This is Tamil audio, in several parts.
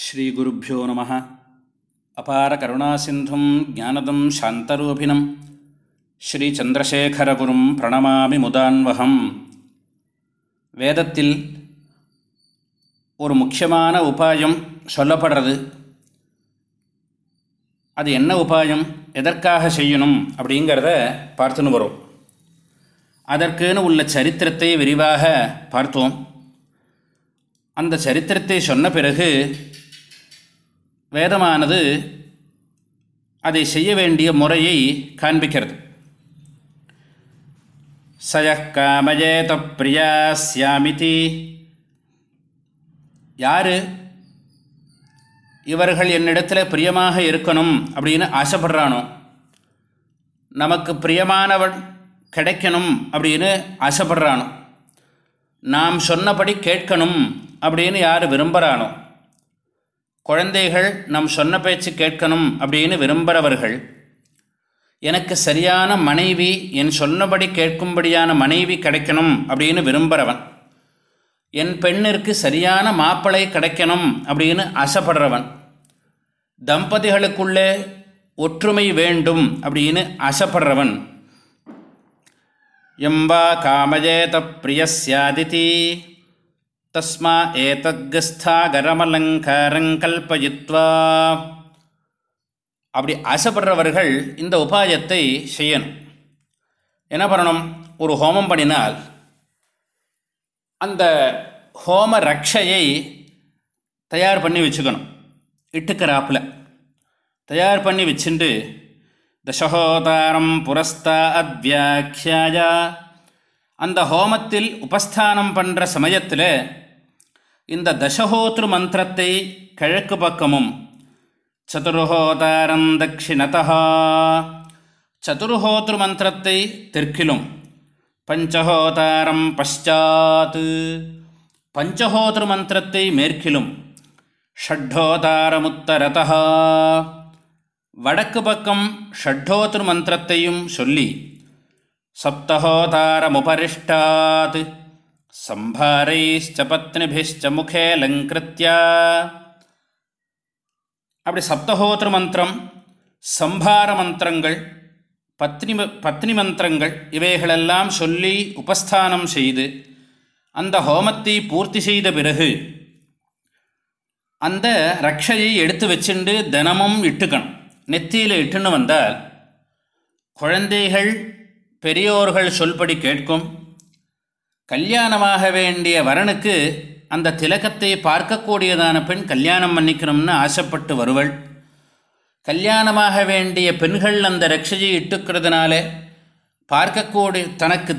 ஸ்ரீகுருப்போ நம. அபார கருணாசிந்தும் ஜானதம் சாந்தரூபிணம். ஸ்ரீச்சந்திரசேகரகுரும் பிரணமாமி முதான்வகம். வேதத்தில் ஒரு முக்கியமான உபாயம் சொல்லப்படுறது. அது என்ன உபாயம்? எதற்காக செய்யணும்? அப்படிங்கிறத பார்த்துன்னு வரும். அதற்குன்னு உள்ள சரித்திரத்தை விரிவாக பார்த்தோம் அந்த சரித்திரத்தை சொன்ன பிறகு வேதமானது அதை செய்ய வேண்டிய முறையை காண்பிக்கிறது. சயக்காமஜேத பிரியா சியாமிதி யார்? இவர்கள் என்னிடத்தில் பிரியமாக இருக்கணும் அப்படின்னு ஆசைப்படுறானோ. நமக்கு பிரியமானவன் கிடைக்கணும் அப்படின்னு ஆசைப்படுறானோ. நாம் சொன்னபடி கேட்கணும் அப்படின்னு யார் விரும்புகிறானோ குழந்தைகள் நம் சொன்ன பேச்சு கேட்கணும் அப்படின்னு விரும்புகிறவர்கள் எனக்கு சரியான மனைவி என் சொன்னபடி கேட்கும்படியான மனைவி கிடைக்கணும் அப்படின்னு விரும்புகிறவன் என் பெண்ணிற்கு சரியான மாப்பிளை கிடைக்கணும் அப்படின்னு ஆசைப்படுறவன் தம்பதிகளுக்குள்ளே ஒற்றுமை வேண்டும் அப்படின்னு ஆசைப்படுறவன். எம்பா காமஜேத பிரியஸ்யாதிதி. தஸ்மா ஏதத்கஸ்தாகரமலங்காரங்கல்பயித்வா அப்படி ஆசைப்படுறவர்கள் இந்த உபாயத்தை செய்யணும். என்ன பண்ணணும்? ஒரு ஹோமம் பண்ணினால் அந்த ஹோம ரக்ஷையை தயார் பண்ணி வச்சுக்கணும். இட்டுக்கிறாப்பில் தயார் பண்ணி வச்சுட்டு தசகோதாரம் புரஸ்தா அத்வியாக்கியாயா அந்த ஹோமத்தில் உபஸ்தானம் பண்ணுற சமயத்தில் இந்த தசஹோத்ரு மந்திரத்தை கிழக்கு பக்கமும் சதுர்ஹோதாரம் தட்சிணதா சதுர்ஹோத்ரு மந்திரத்தை தெற்கிலும் பஞ்சஹோதாரம் பஷாத் பஞ்சஹோத்ரு மந்திரத்தை மேற்கிலும் ஷட்டோதாரமுத்தரதா வடக்கு பக்கம் ஷட்டோத்ரு மந்திரத்தையும் சொல்லி சப்தஹோதாரமுபரிஷ்டாத். சம்பாரைச்ச பத்னிபிஷ்ட முகே லங்கிருத்தியா அப்படி சப்தஹோத்திர மந்திரம் சம்பார மந்திரங்கள் பத்னி பத்னி மந்திரங்கள் இவைகளெல்லாம் சொல்லி உபஸ்தானம் செய்து அந்த ஹோமத்தை பூர்த்தி செய்த பிறகு அந்த ரக்ஷையை எடுத்து வச்சுண்டு தினமும் இட்டுக்கணும். நெத்தியில் இட்டுன்னு வந்தால் குழந்தைகள் பெரியோர்கள் சொல்படி கேட்கும். கல்யாணமாக வேண்டிய வரனுக்கு அந்த திலகத்தை பார்க்கக்கூடியதான பெண் கல்யாணம் பண்ணிக்கணும்னு ஆசைப்பட்டு வருவள். கல்யாணமாக வேண்டிய பெண்கள் அந்த ரட்சையை இட்டுக்கிறதுனால பார்க்கக்கூடிய தனக்கு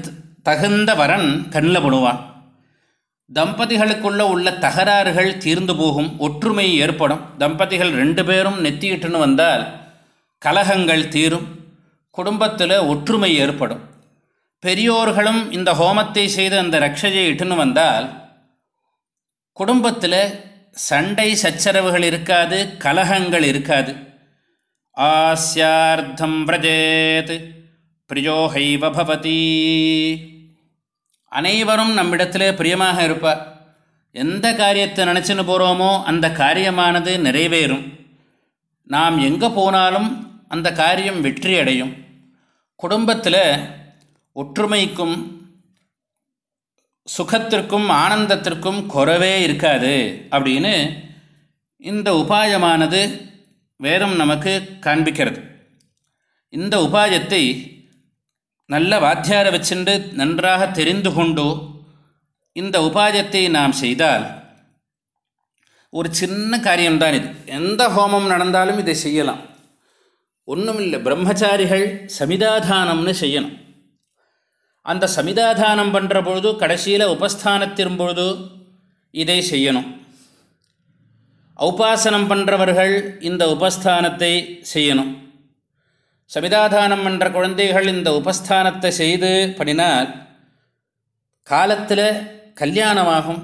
தகுந்த வரன் கண்ணில் படுவான் தம்பதிகளுக்குள்ள உள்ள தகராறுகள் தீர்ந்து போகும் ஒற்றுமை ஏற்படும். தம்பதிகள் ரெண்டு பேரும் நெத்தியிட்டுன்னு வந்தால் கலகங்கள் தீரும். குடும்பத்தில் ஒற்றுமை ஏற்படும். பெரியோர்களும் இந்த ஹோமத்தை செய்து அந்த ரக்ஷையை இட்டுன்னு வந்தால் குடும்பத்தில் சண்டை சச்சரவுகள் இருக்காது கலகங்கள் இருக்காது. ஆஸ்யார்த்தம் பிரஜேத் பிரியோஹைவ பவதி. அனைவரும் நம்மிடத்தில் பிரியமாக இருப்பார். எந்த காரியத்தை நினச்சின்னு போகிறோமோ அந்த காரியமானது நிறைவேறும். நாம் எங்கே போனாலும் அந்த காரியம் வெற்றி அடையும் குடும்பத்தில் ஒற்றுமைக்கும் சுகத்திற்கும் ஆனந்தத்திற்கும் குறவே இருக்காது அப்படின்னு இந்த உபாயமானது வேதம் நமக்கு காண்பிக்கிறது. இந்த உபாயத்தை நல்ல வாத்தியார வச்சுண்டு நன்றாக தெரிந்து கொண்டு இந்த உபாயத்தை நாம் செய்தால் ஒரு சின்ன காரியம்தான் இது. எந்த ஹோமம் நடந்தாலும் இதை செய்யலாம். ஒன்றும் இல்லை பிரம்மச்சாரிகள் சமிதாதானம்னு செய்யணும். அந்த சமிதாதானம் பண்ணுற பொழுது கடைசியில் உபஸ்தானத்தின் பொழுது இதை செய்யணும். உபாசனம் பண்ணுறவர்கள் இந்த உபஸ்தானத்தை செய்யணும். சமிதாதானம் பண்ணுற குழந்தைகள் இந்த உபஸ்தானத்தை செய்து பண்ணினால் காலத்தில் கல்யாணமாகும்.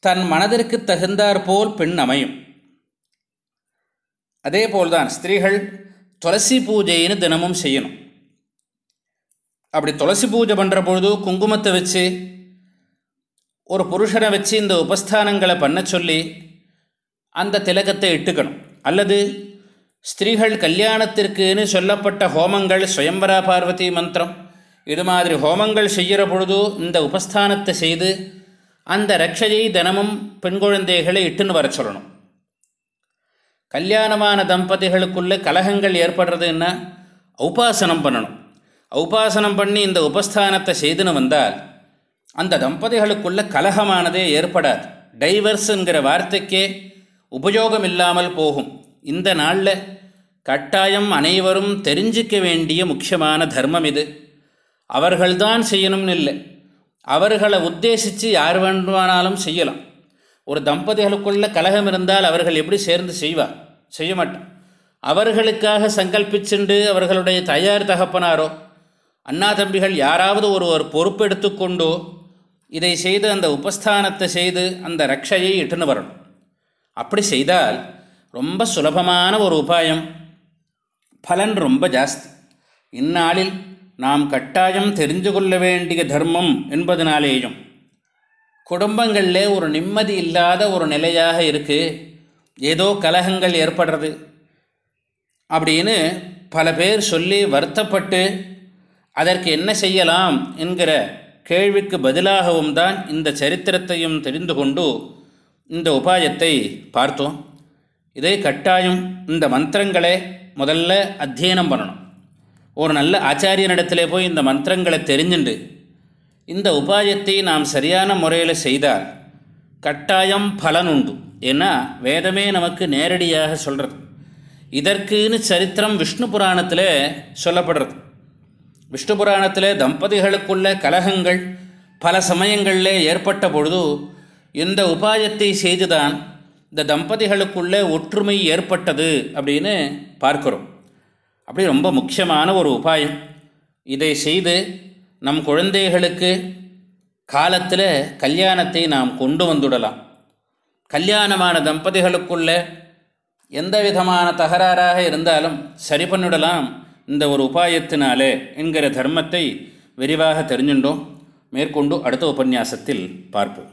தன் மனதிற்கு தகுந்தாற் போல் பெண் அமையும். அதே போல்தான் ஸ்திரீகள் துளசி பூஜைன்னு தினமும் செய்யணும். அப்படி துளசி பூஜை பண்ணுற பொழுது குங்குமத்தை வச்சு ஒரு புருஷனை வச்சு இந்த உபஸ்தானங்களை பண்ண சொல்லி அந்த திலகத்தை இட்டுக்கணும். அல்லது ஸ்திரீகள் கல்யாணத்திற்குன்னு சொல்லப்பட்ட ஹோமங்கள் சுயம்பரா பார்வதி மந்திரம் இது மாதிரி ஹோமங்கள் செய்கிற பொழுது இந்த உபஸ்தானத்தை செய்து அந்த ரக்ஷையை தினமும் பெண் குழந்தைகளை இட்டுன்னு வர சொல்லணும். கல்யாணமான தம்பதிகளுக்குள்ளே கலகங்கள் ஏற்படுறதுன்னா உபாசனம் பண்ணணும். உபாசனம் பண்ணி இந்த உபஸ்தானத்தை செய்துன்னு வந்தால் அந்த தம்பதிகளுக்குள்ள கலகமானதே ஏற்படாது. டைவர்ஸுங்கிற வார்த்தைக்கே உபயோகம் இல்லாமல் போகும். இந்த நாளில் கட்டாயம் அனைவரும் தெரிஞ்சிக்க வேண்டிய முக்கியமான தர்மம் இது. அவர்கள்தான் செய்யணும்னு இல்லை. அவர்களை உத்தேசித்து யார் வேண்டுமானாலும் செய்யலாம். ஒரு தம்பதிகளுக்குள்ள கலகம் இருந்தால் அவர்கள் எப்படி சேர்ந்து செய்வார்? செய்ய மாட்டார். அவர்களுக்காக சங்கல்பிச்சுண்டு அவர்களுடைய தயார் தகப்பனாரோ அண்ணா தம்பிகள் யாராவது ஒரு ஒரு பொறுப்பெடுத்து கொண்டு இதை செய்து அந்த உபஸ்தானத்தை செய்து அந்த ரக்ஷையை இட்டுன்னு வரணும். அப்படி செய்தால் ரொம்ப சுலபமான ஒரு உபாயம். பலன் ரொம்ப ஜாஸ்தி. இந்நாளில் நாம் கட்டாயம் தெரிஞ்சு கொள்ள வேண்டிய தர்மம் என்பதனாலேயும் குடும்பங்களில் ஒரு நிம்மதி இல்லாத ஒரு நிலையாக இருக்குது ஏதோ கலகங்கள் ஏற்படுறது. அப்படின்னு பல பேர் சொல்லி வருத்தப்பட்டு அதற்கு என்ன செய்யலாம் என்கிற கேள்விக்கு பதிலாகவும் தான் இந்த சரித்திரத்தையும் தெரிந்து கொண்டு இந்த உபாயத்தை பார்த்தோம். இதை கட்டாயம் இந்த மந்திரங்களை முதல்ல அத்தியனம் பண்ணணும். ஒரு நல்ல ஆச்சாரியனிடத்திலே போய் இந்த மந்திரங்களை தெரிஞ்சுண்டு இந்த உபாயத்தை நாம் சரியான முறையில் செய்தால் கட்டாயம் பலன் உண்டு. ஏன்னா வேதமே நமக்கு நேரடியாக சொல்கிறது இதற்குன்னு சரித்திரம் விஷ்ணு புராணத்தில் சொல்லப்படுறது. விஷ்ணு புராணத்தில் தம்பதிகளுக்குள்ள கலகங்கள் பல சமயங்களில் ஏற்பட்ட பொழுது இந்த உபாயத்தை செய்துதான் இந்த தம்பதிகளுக்குள்ளே ஒற்றுமை ஏற்பட்டது அப்படின்னு பார்க்குறோம். அப்படி ரொம்ப முக்கியமான ஒரு உபாயம். இதை செய்து நம் குழந்தைகளுக்கு காலத்தில் கல்யாணத்தை நாம் கொண்டு வந்துடலாம். கல்யாணமான தம்பதிகளுக்குள்ள எந்த விதமான தகராறாக இருந்தாலும் சரி பண்ணிடலாம். இந்த ஒரு உபாயத்தினாலே என்கிற தர்மத்தை விரிவாக தெரிஞ்சுண்டோம். மேற்கொண்டு அடுத்த உபன்யாசத்தில் பார்ப்போம்.